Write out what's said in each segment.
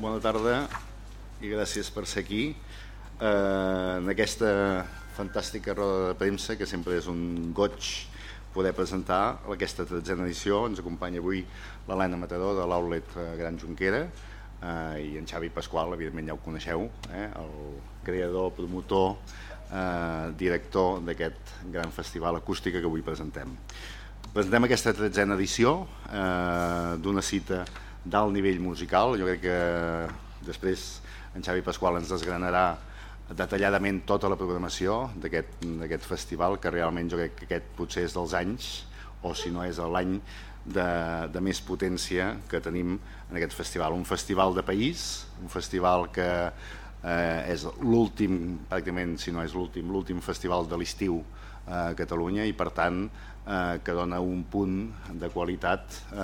bona tarda i gràcies per ser aquí eh, en aquesta fantàstica roda de premsa que sempre és un goig poder presentar aquesta tretzena edició. Ens acompanya avui l'Helena Matador de l'Outlet eh, Gran Junquera eh, i en Xavi Pasqual, evidentment ja ho coneixeu, eh, el creador, promotor, eh, director d'aquest gran festival acústica que avui presentem. Presentem aquesta tretzena edició eh, d'una cita d'alt nivell musical. Jo crec que després en Xavi Pasqual ens desgranarà detalladament tota la programació d'aquest festival, que realment jo crec que aquest potser és dels anys, o si no és l'any de, de més potència que tenim en aquest festival. Un festival de país, un festival que eh, és l'últim, pràcticament, si no és l'últim, l'últim festival de l'estiu a Catalunya i per tant eh, que dona un punt de qualitat eh,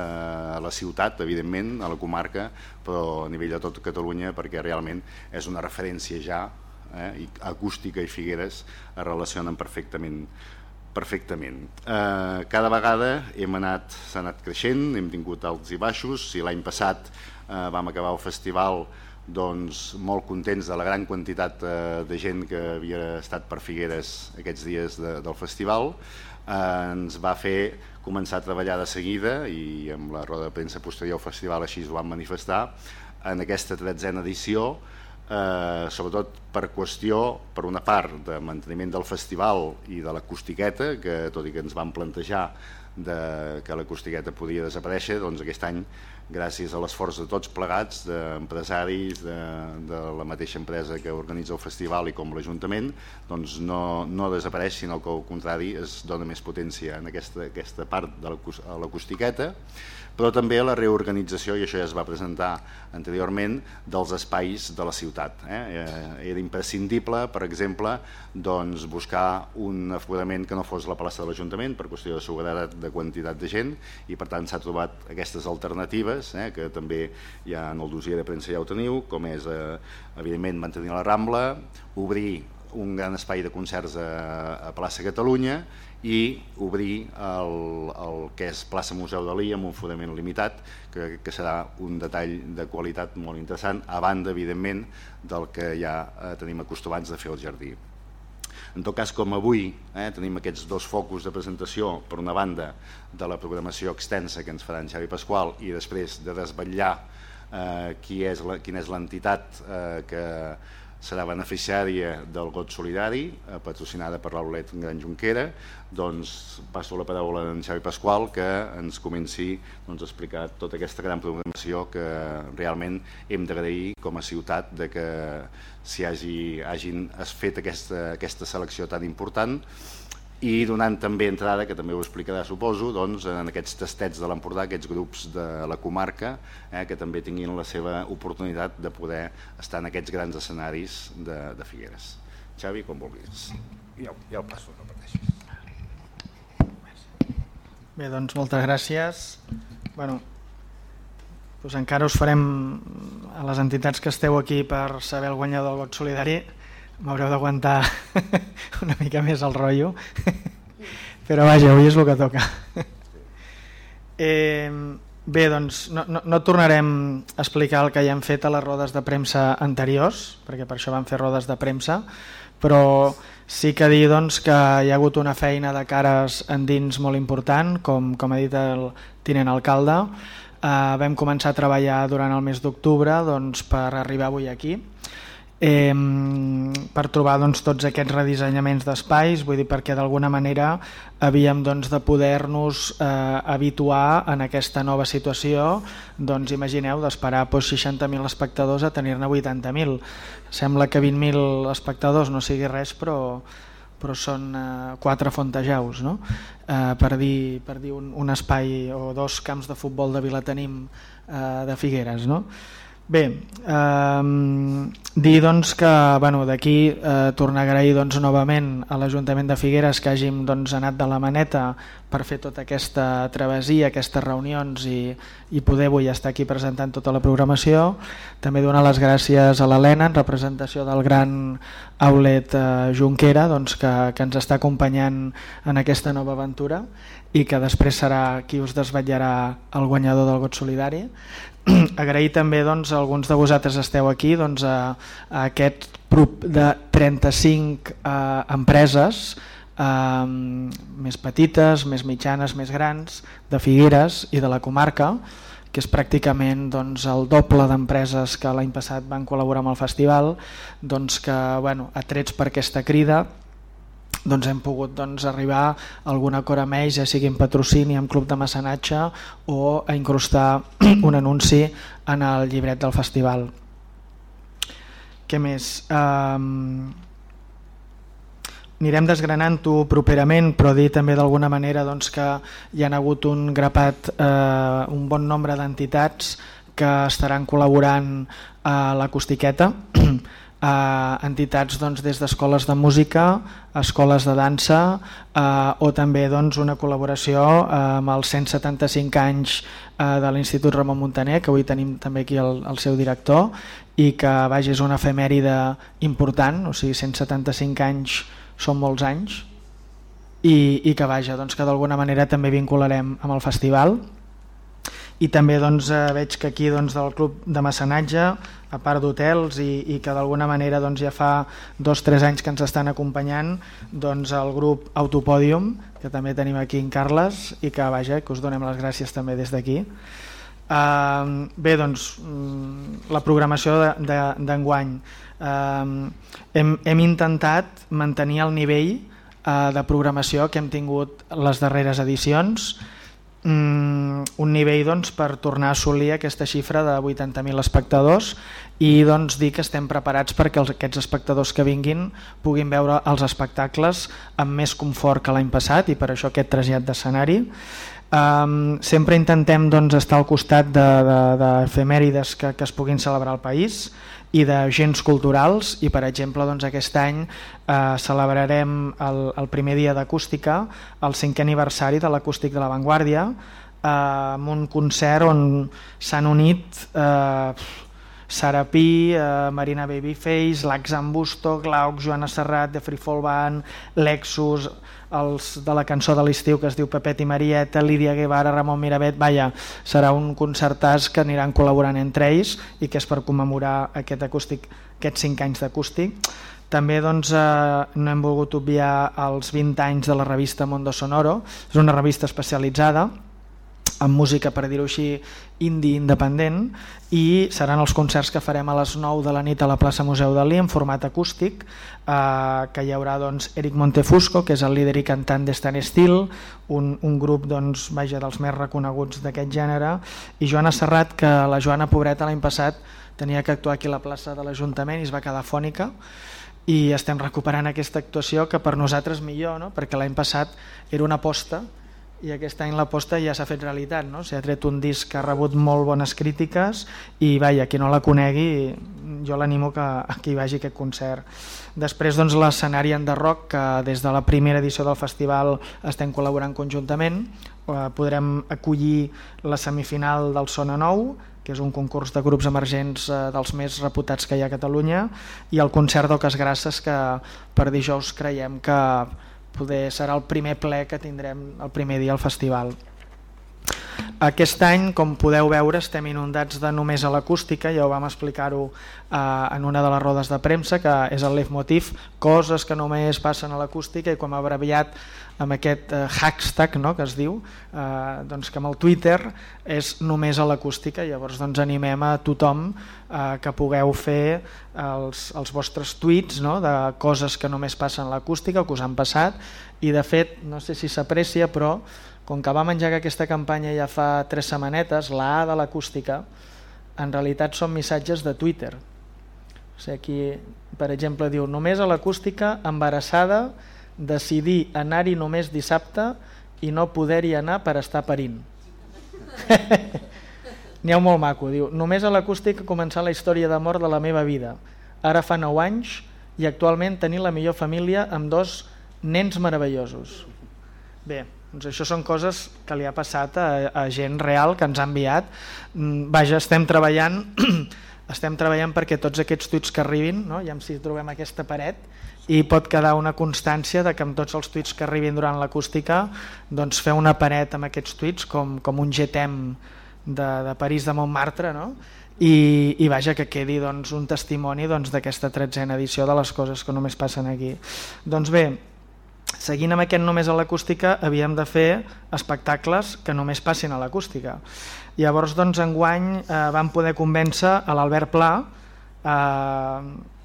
a la ciutat, evidentment, a la comarca, però a nivell de tot Catalunya perquè realment és una referència ja eh, i acústica i Figueres es relacionen perfectament perfectament. Eh, cada vegada hem anat, s'ha anat creixent, hem tingut alts i baixos, si l'any passat eh, vam acabar el festival doncs, molt contents de la gran quantitat eh, de gent que havia estat per Figueres aquests dies de, del festival, eh, ens va fer començar a treballar de seguida i amb la roda de premsa posterior al festival així ho vam manifestar en aquesta tretzena edició eh, sobretot per qüestió, per una part, de manteniment del festival i de l'acustiqueta, que tot i que ens vam plantejar de que l'acustiqueta podia desaparèixer, doncs aquest any, gràcies a l'esforç de tots plegats, d'empresaris, de, de la mateixa empresa que organitza el festival i com l'Ajuntament, doncs no, no desapareix, sinó que al contrari es dona més potència en aquesta, aquesta part de l'acustiqueta, però també la reorganització, i això ja es va presentar anteriorment, dels espais de la ciutat. Eh? eh? Era imprescindible, per exemple, doncs, buscar un aforament que no fos la plaça de l'Ajuntament per qüestió de seguretat de quantitat de gent i per tant s'ha trobat aquestes alternatives eh? que també ja en el dossier de premsa ja ho teniu, com és eh, evidentment mantenir la Rambla, obrir un gran espai de concerts a, a plaça Catalunya i obrir el, el que és plaça Museu Dalí amb un fonament limitat, que, que serà un detall de qualitat molt interessant, a banda, evidentment, del que ja eh, tenim acostumats de fer al jardí. En tot cas, com avui eh, tenim aquests dos focus de presentació, per una banda de la programació extensa que ens farà en Xavi Pasqual i després de desvetllar eh, qui és la, quina és l'entitat eh, que serà beneficiària del Got Solidari, eh, patrocinada per l'Aulet Gran Junquera, doncs passo la paraula a en Xavi Pasqual que ens comenci doncs, a explicar tota aquesta gran programació que realment hem d'agrair com a ciutat de que s'hi hagi, hagin fet aquesta, aquesta selecció tan important i donant també entrada, que també ho explicarà suposo, doncs, en aquests tastets de l'Empordà, aquests grups de la comarca, eh, que també tinguin la seva oportunitat de poder estar en aquests grans escenaris de, de Figueres. Xavi, com vulguis. Ja, ja el passo, no pateixis. Bé, doncs moltes gràcies. Bueno, doncs encara us farem a les entitats que esteu aquí per saber el guanyador del vot solidari m'haureu d'aguantar una mica més el rotllo però vaja, avui és el que toca. Eh, bé, doncs no, no, no tornarem a explicar el que ja hem fet a les rodes de premsa anteriors perquè per això vam fer rodes de premsa però sí que dir doncs, que hi ha hagut una feina de cares endins molt important com, com ha dit el tinent alcalde. Eh, vam començar a treballar durant el mes d'octubre doncs, per arribar avui aquí eh, per trobar doncs, tots aquests redissenyaments d'espais, vull dir perquè d'alguna manera havíem doncs, de poder-nos eh, habituar en aquesta nova situació, doncs imagineu d'esperar doncs, 60.000 espectadors a tenir-ne 80.000. Sembla que 20.000 espectadors no sigui res, però, però són eh, quatre fontejaus, no? eh, per dir, per dir un, un espai o dos camps de futbol de Vilatenim eh, de Figueres. No? Bé, eh, dir doncs que bueno, d'aquí eh, tornar a agrair doncs, novament a l'Ajuntament de Figueres que hàgim doncs, anat de la maneta per fer tota aquesta travessia, aquestes reunions i, i poder avui estar aquí presentant tota la programació. També donar les gràcies a l'Helena en representació del gran Aulet eh, Junquera doncs, que, que ens està acompanyant en aquesta nova aventura i que després serà qui us desvetllarà el guanyador del Got Solidari agrair també doncs, alguns de vosaltres esteu aquí doncs, a, a aquest grup de 35 eh, empreses eh, més petites, més mitjanes, més grans, de Figueres i de la comarca, que és pràcticament doncs, el doble d'empreses que l'any passat van col·laborar amb el festival, doncs que, bueno, atrets per aquesta crida, doncs hem pogut doncs, arribar a alguna cora més, ja sigui en patrocini, amb club de mecenatge o a incrustar un anunci en el llibret del festival. Què més? Um, anirem desgranant-ho properament, però dir també d'alguna manera doncs, que hi ha hagut un grapat, eh, un bon nombre d'entitats que estaran col·laborant a l'acústiqueta, eh, entitats doncs, des d'escoles de música, escoles de dansa eh, o també doncs, una col·laboració eh, amb els 175 anys eh, de l'Institut Ramon Montaner, que avui tenim també aquí el, el seu director, i que vaja, és una efemèride important, o sigui, 175 anys són molts anys i, i que vaja, doncs que d'alguna manera també vincularem amb el festival i també doncs, eh, veig que aquí doncs, del club de mecenatge a part d'hotels i, i que d'alguna manera doncs, ja fa dos o tres anys que ens estan acompanyant doncs, el grup Autopòdium que també tenim aquí en Carles i que vaja, que us donem les gràcies també des d'aquí. Uh, bé doncs mm, la programació d'enguany de, de, eh, hem, hem intentat mantenir el nivell eh, de programació que hem tingut les darreres edicions mm, un nivell doncs, per tornar a assolir aquesta xifra de 80.000 espectadors i doncs, dir que estem preparats perquè els, aquests espectadors que vinguin puguin veure els espectacles amb més confort que l'any passat i per això aquest trasllat d'escenari. Um, sempre intentem doncs, estar al costat d'efemèrides de, de, que, que es puguin celebrar al país i d'agents culturals. I per exemple doncs, aquest any eh, celebrarem el, el primer dia d'acústica, el cinquè aniversari de l'acústic de l'avantguàrdia eh, amb un concert on s'han unit eh, Sarapí, eh, Marina Babyface, Laxambusto, Glauc, Joana Serrat, de Freefall Band, Lexus, els de la cançó de l'estiu que es diu Pepet i Marieta, Lídia Guevara, Ramon Miravet, vaja, serà un concertàs que aniran col·laborant entre ells i que és per commemorar aquest acústic, aquests 5 anys d'acústic. També doncs, eh, no hem volgut obviar els 20 anys de la revista Mondo Sonoro, és una revista especialitzada amb música, per dir-ho així, indie independent i seran els concerts que farem a les 9 de la nit a la plaça Museu Dalí en format acústic eh, que hi haurà doncs, Eric Montefusco que és el líder i cantant d'Estan Estil un, un grup doncs, vaja, dels més reconeguts d'aquest gènere i Joana Serrat que la Joana Pobreta l'any passat tenia que actuar aquí a la plaça de l'Ajuntament i es va quedar fònica i estem recuperant aquesta actuació que per nosaltres millor, no? perquè l'any passat era una aposta i aquest any l'aposta ja s'ha fet realitat, no? s'ha tret un disc que ha rebut molt bones crítiques i vaja, qui no la conegui jo l'animo que, que hi vagi aquest concert. Després doncs, l'escenari en The Rock, que des de la primera edició del festival estem col·laborant conjuntament, eh, podrem acollir la semifinal del Sona Nou, que és un concurs de grups emergents eh, dels més reputats que hi ha a Catalunya, i el concert d'Oques Grasses, que per dijous creiem que poder serà el primer ple que tindrem el primer dia al festival. Aquest any, com podeu veure, estem inundats de només a l'acústica, ja ho vam explicar-ho eh, en una de les rodes de premsa, que és el leitmotiv, coses que només passen a l'acústica i com abreviat amb aquest eh, hashtag no, que es diu, eh, doncs que amb el Twitter és només a l'acústica, llavors doncs animem a tothom eh, que pugueu fer els, els vostres tuits no, de coses que només passen a l'acústica o que us han passat i de fet, no sé si s'aprecia, però com que vam engegar aquesta campanya ja fa tres setmanetes, la A de l'acústica en realitat són missatges de Twitter. O sigui, aquí, per exemple, diu només a l'acústica embarassada decidir anar-hi només dissabte i no poder-hi anar per estar parint. N'hi ha un molt maco, diu, només a l'acústic començar la història d'amor de la meva vida. Ara fa 9 anys i actualment tenir la millor família amb dos nens meravellosos. Bé, doncs això són coses que li ha passat a, a gent real que ens ha enviat. Mm, vaja, estem treballant estem treballant perquè tots aquests tuits que arribin, no? ja si trobem aquesta paret, i pot quedar una constància de que amb tots els tuits que arribin durant l'acústica doncs fer una paret amb aquests tuits com, com un getem de, de París de Montmartre, no? I, i vaja que quedi doncs, un testimoni doncs, d'aquesta doncs, tretzena edició de les coses que només passen aquí. Doncs bé, seguint amb aquest només a l'acústica havíem de fer espectacles que només passin a l'acústica. Llavors, doncs, enguany eh, vam poder convèncer a l'Albert Pla eh,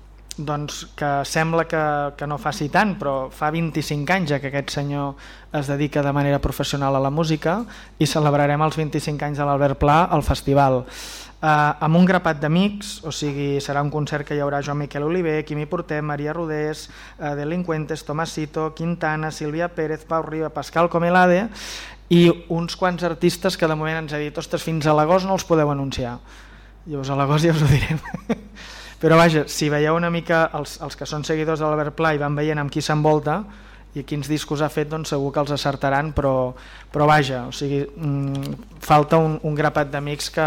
doncs, que sembla que, que no faci tant, però fa 25 anys ja que aquest senyor es dedica de manera professional a la música i celebrarem els 25 anys de l'Albert Pla al festival. Uh, amb un grapat d'amics, o sigui, serà un concert que hi haurà Joan Miquel Oliver, Quimi Porter, Maria Rodés, uh, Delincuentes, Tomasito, Quintana, Sílvia Pérez, Pau Riba, Pascal Comelade i uns quants artistes que de moment ens ha dit ostres, fins a l'agost no els podeu anunciar. Llavors a l'agost ja us ho direm. Però vaja, si veieu una mica els, els que són seguidors de l'Albert Pla i van veient amb qui s'envolta, i quins discos ha fet doncs segur que els acertaran però, però vaja, o sigui, mm, falta un, un grapat d'amics que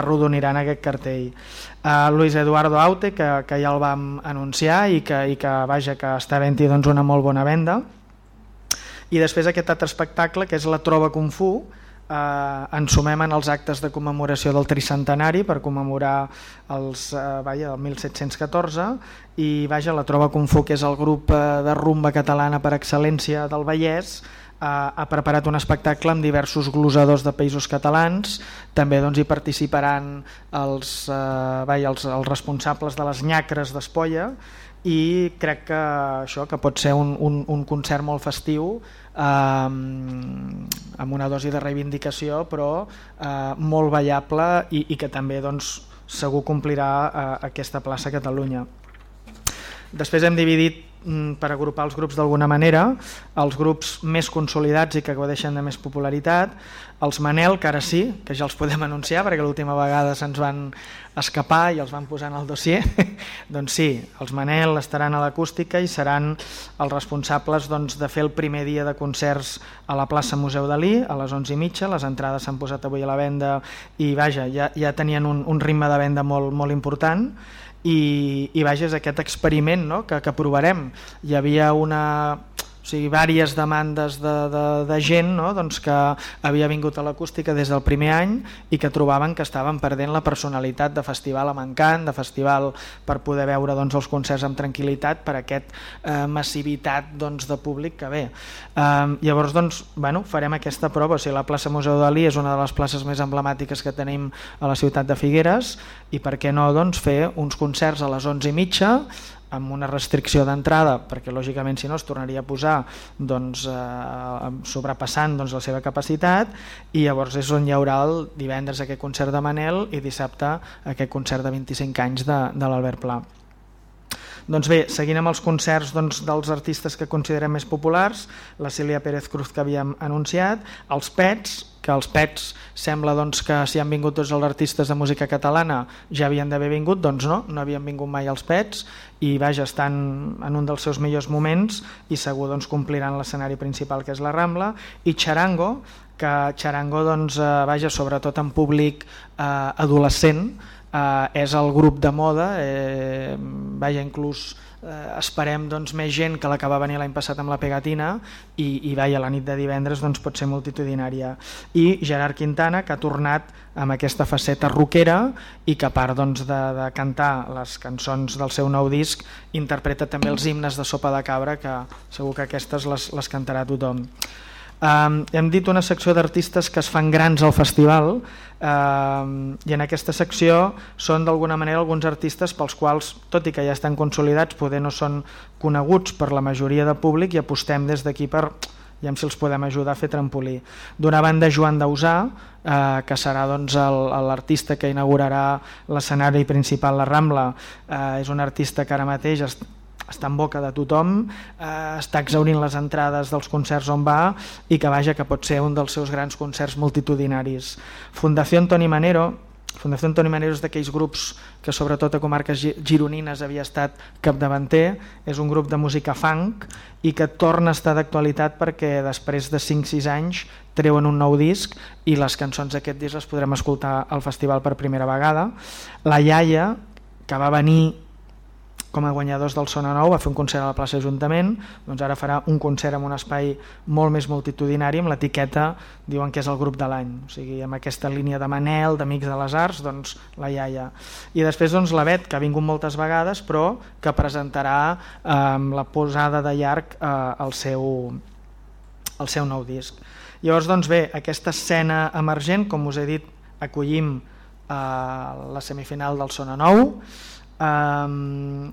arrodoniran aquest cartell. Uh, Luis Eduardo Aute que, que ja el vam anunciar i que, i que vaja que està havent doncs, una molt bona venda. I després aquest altre espectacle que és la Trova Kung Fu eh, ens sumem en els actes de commemoració del tricentenari per commemorar els, eh, vaja, el 1714 i vaja, la Trova Fu, que és el grup eh, de rumba catalana per excel·lència del Vallès, eh, ha preparat un espectacle amb diversos glosadors de països catalans, també doncs, hi participaran els, eh, vaja, els, els responsables de les nyacres d'Espolla i crec que això que pot ser un, un, un concert molt festiu eh, amb una dosi de reivindicació però eh, molt ballable i, i que també doncs, segur complirà eh, aquesta plaça a Catalunya. Després hem dividit Mm, per agrupar els grups d'alguna manera, els grups més consolidats i que gaudeixen de més popularitat, els Manel, que ara sí, que ja els podem anunciar perquè l'última vegada se'ns van escapar i els van posar en el dossier, doncs sí, els Manel estaran a l'acústica i seran els responsables doncs, de fer el primer dia de concerts a la plaça Museu Dalí a les 11 i mitja, les entrades s'han posat avui a la venda i vaja, ja, ja tenien un, un ritme de venda molt, molt important i, i vaja, és aquest experiment no? que, que provarem. Hi havia una sigui, diverses demandes de, de, de gent no? doncs que havia vingut a l'acústica des del primer any i que trobaven que estaven perdent la personalitat de festival amb encant, de festival per poder veure doncs, els concerts amb tranquil·litat per aquest eh, massivitat doncs, de públic que ve. Eh, llavors doncs, bueno, farem aquesta prova, o sigui, la plaça Museu Dalí és una de les places més emblemàtiques que tenim a la ciutat de Figueres i per què no doncs, fer uns concerts a les 11 i mitja amb una restricció d'entrada, perquè lògicament si no es tornaria a posar doncs, eh, sobrepassant doncs, la seva capacitat i llavors és on hi haurà el divendres aquest concert de Manel i dissabte aquest concert de 25 anys de, de l'Albert Pla. Doncs bé, seguint amb els concerts doncs, dels artistes que considerem més populars, la Cília Pérez Cruz que havíem anunciat, els Pets, que els Pets sembla doncs, que si han vingut tots els artistes de música catalana ja havien d'haver vingut, doncs no, no havien vingut mai els Pets i vaja, estan en un dels seus millors moments i segur doncs, compliran l'escenari principal que és la Rambla. I Charango, que Charango doncs, eh, vaja, sobretot en públic eh, adolescent eh, és el grup de moda, eh, vaja, inclús eh, esperem doncs, més gent que la que va venir l'any passat amb la pegatina i, i vaja, la nit de divendres doncs, pot ser multitudinària. I Gerard Quintana, que ha tornat amb aquesta faceta rockera i que a part doncs, de, de cantar les cançons del seu nou disc, interpreta també els himnes de Sopa de Cabra, que segur que aquestes les, les cantarà tothom. Um, hem dit una secció d'artistes que es fan grans al festival um, i en aquesta secció són d'alguna manera alguns artistes pels quals, tot i que ja estan consolidats, poder no són coneguts per la majoria de públic i apostem des d'aquí per ja si els podem ajudar a fer trampolí. D'una banda Joan Dausà, eh, que serà doncs, l'artista que inaugurarà l'escenari principal La Rambla, eh, és un artista que ara mateix està en boca de tothom, eh, està exaurint les entrades dels concerts on va i que vaja que pot ser un dels seus grans concerts multitudinaris. Fundació Antoni Manero, Fundació Antoni Manero és d'aquells grups que sobretot a comarques gironines havia estat capdavanter, és un grup de música funk i que torna a estar d'actualitat perquè després de 5-6 anys treuen un nou disc i les cançons d'aquest disc les podrem escoltar al festival per primera vegada. La Iaia, que va venir com a guanyadors del Sona Nou, va fer un concert a la plaça Ajuntament, doncs ara farà un concert en un espai molt més multitudinari amb l'etiqueta, diuen que és el grup de l'any, o sigui, amb aquesta línia de Manel, d'Amics de les Arts, doncs la iaia. I després doncs la Bet, que ha vingut moltes vegades, però que presentarà eh, la posada de llarg eh, el, seu, el seu nou disc. Llavors, doncs bé, aquesta escena emergent, com us he dit, acollim eh, la semifinal del Sona Nou, Um,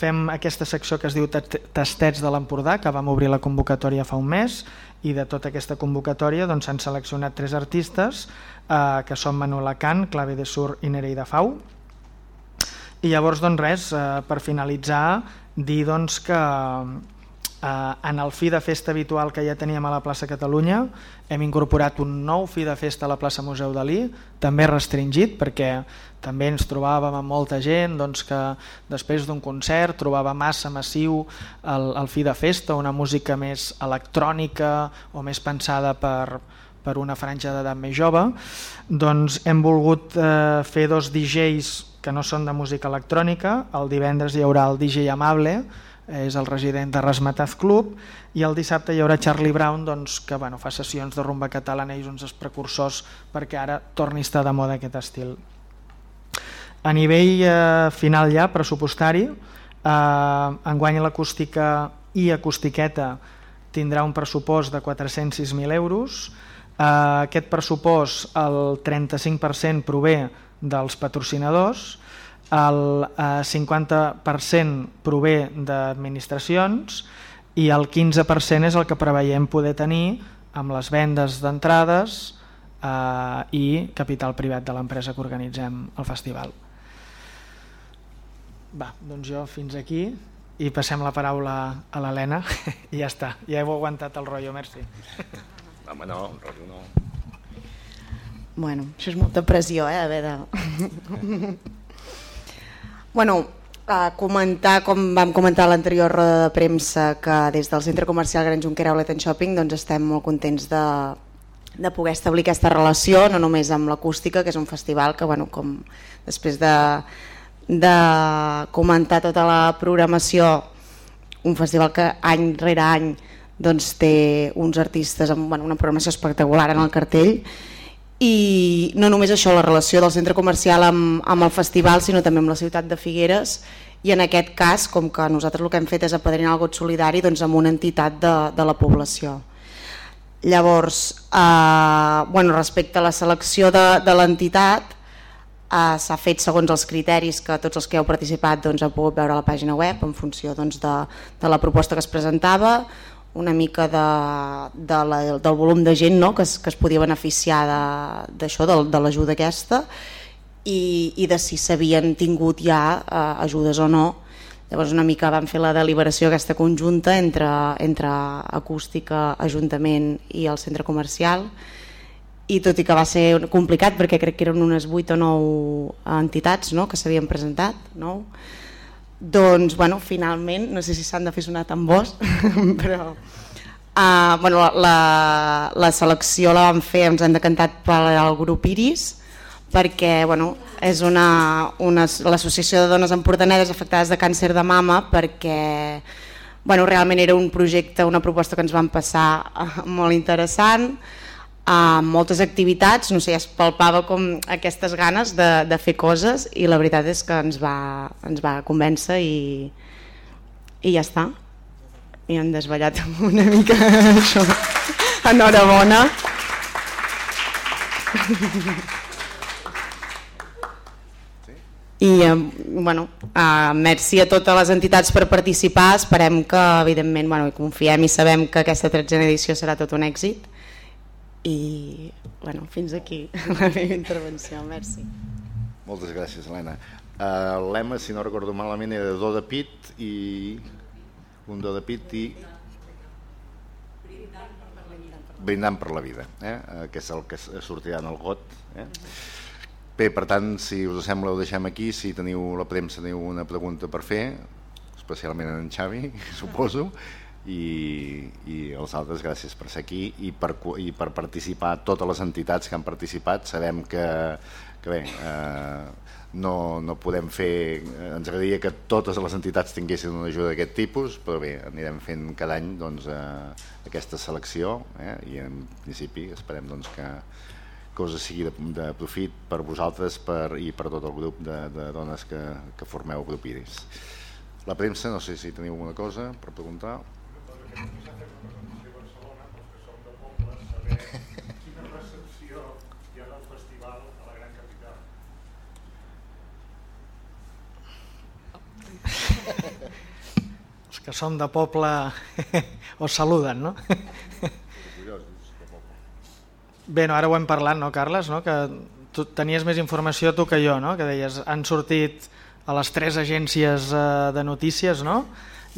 fem aquesta secció que es diu Tastets de l'Empordà, que vam obrir la convocatòria fa un mes, i de tota aquesta convocatòria doncs, s'han doncs, seleccionat tres artistes, eh, que són Manuel Can, Clave de Sur i Nereida Fau. I llavors, doncs res, eh, per finalitzar, dir doncs, que en el fi de festa habitual que ja teníem a la plaça Catalunya hem incorporat un nou fi de festa a la plaça Museu Dalí, també restringit perquè també ens trobàvem amb molta gent doncs, que després d'un concert trobava massa massiu el, el fi de festa, una música més electrònica o més pensada per, per una franja d'edat més jove, doncs hem volgut eh, fer dos DJs que no són de música electrònica, el divendres hi haurà el DJ Amable, és el resident de Rasmataz Club i el dissabte hi haurà Charlie Brown doncs, que bueno, fa sessions de rumba catalana i uns dels precursors perquè ara torni a estar de moda aquest estil. A nivell eh, final ja, pressupostari, eh, enguany l'acústica i acustiqueta tindrà un pressupost de 406.000 euros. Eh, aquest pressupost, el 35% prové dels patrocinadors, el 50% eh, prové d'administracions i el 15% és el que preveiem poder tenir amb les vendes d'entrades eh, i capital privat de l'empresa que organitzem el festival. Va, doncs jo fins aquí i passem la paraula a l'Helena i ja està, ja heu aguantat el rotllo, merci. Home, no, un rotllo no. Bueno, això és molta pressió, eh, haver de... Bueno, a comentar, com vam comentar a l'anterior roda de premsa, que des del Centre Comercial Gran Junquera Outlet and Shopping doncs estem molt contents de, de poder establir aquesta relació, no només amb l'acústica, que és un festival que, bueno, com després de, de comentar tota la programació, un festival que any rere any doncs, té uns artistes amb bueno, una programació espectacular en el cartell, i no només això, la relació del centre comercial amb, amb el festival, sinó també amb la ciutat de Figueres i en aquest cas, com que nosaltres el que hem fet és apadrinar el got solidari doncs, amb una entitat de, de la població. Llavors, eh, bueno, respecte a la selecció de, de l'entitat, eh, s'ha fet segons els criteris que tots els que heu participat doncs, heu pogut veure a la pàgina web en funció doncs, de, de la proposta que es presentava, una mica de, de la, del volum de gent no? que, es, que es podia beneficiar d'això, de, de l'ajuda aquesta i, i de si s'havien tingut ja eh, ajudes o no. Llavors una mica vam fer la deliberació aquesta conjunta entre, entre acústica, ajuntament i el centre comercial i tot i que va ser complicat perquè crec que eren unes 8 o 9 entitats no? que s'havien presentat, no? Doncs, bueno, finalment, no sé si s'han de fer sonar tambors, però uh, bueno, la, la selecció la vam fer, ens han decantat pel grup Iris, perquè bueno, és una, una, l'associació de dones empordanedes afectades de càncer de mama, perquè bueno, realment era un projecte, una proposta que ens van passar molt interessant, a moltes activitats, no sé, es palpava com aquestes ganes de, de fer coses i la veritat és que ens va, ens va convèncer i, i ja està. I hem desballat una mica això. Enhorabona. I eh, bueno, eh, merci a totes les entitats per participar, esperem que evidentment bueno, confiem i sabem que aquesta tretzena edició serà tot un èxit i bueno, fins aquí la meva intervenció, merci. Moltes gràcies, Helena. Uh, L'EMA, si no recordo malament, era do de pit i un do de pit i brindant per la vida, eh? Uh, que és el que sortirà en el got. Eh? Bé, per tant, si us sembla ho deixem aquí, si teniu la premsa teniu una pregunta per fer, especialment en Xavi, suposo, i, i els altres gràcies per ser aquí i per, i per participar totes les entitats que han participat sabem que, que bé, eh, no, no podem fer, ens agradaria que totes les entitats tinguessin una ajuda d'aquest tipus, però bé, anirem fent cada any doncs, eh, aquesta selecció eh, i en principi esperem doncs, que, us sigui de, de profit per vosaltres per, i per tot el grup de, de dones que, que formeu el grup Iris. La premsa, no sé si teniu alguna cosa per preguntar. Que som de poble us saluden, no? Bé, no, ara ho hem parlat, no, Carles? No? Que tu tenies més informació tu que jo, no? Que deies, han sortit a les tres agències eh, de notícies, no?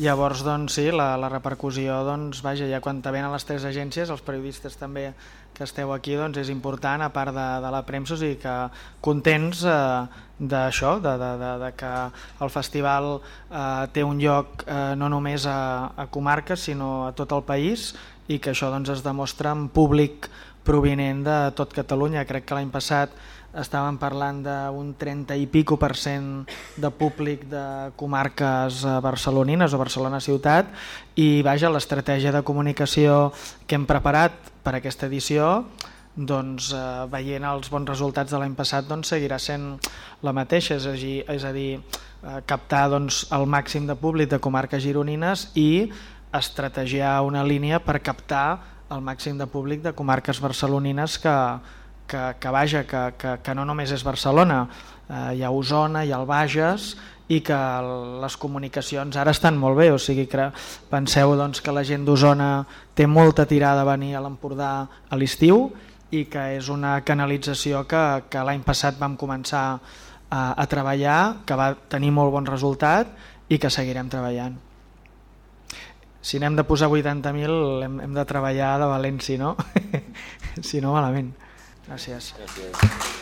Llavors, doncs, sí, la, la repercussió, doncs, vaja, ja quan te venen les tres agències, els periodistes també que esteu aquí, doncs és important, a part de, de la premsa, o sigui que contents eh, d'això, de, de, de, de que el festival eh, té un lloc eh, no només a, a comarques, sinó a tot el país, i que això doncs, es demostra en públic provinent de tot Catalunya. Crec que l'any passat estàvem parlant d'un 30 i pico per cent de públic de comarques eh, barcelonines o Barcelona ciutat i vaja, l'estratègia de comunicació que hem preparat per aquesta edició doncs, eh, veient els bons resultats de l'any passat doncs, seguirà sent la mateixa, és a dir, és a dir eh, captar doncs, el màxim de públic de comarques gironines i estrategiar una línia per captar el màxim de públic de comarques barcelonines que, que, que vaja, que, que, que no només és Barcelona, eh, hi ha Osona, hi ha el Bages i que les comunicacions ara estan molt bé, o sigui que penseu doncs, que la gent d'Osona té molta tirada a venir a l'Empordà a l'estiu i que és una canalització que, que l'any passat vam començar a, a treballar, que va tenir molt bon resultat i que seguirem treballant. Si n'hem de posar 80.000 hem, hem de treballar de València, no? si no malament. Gràcies. Gràcies.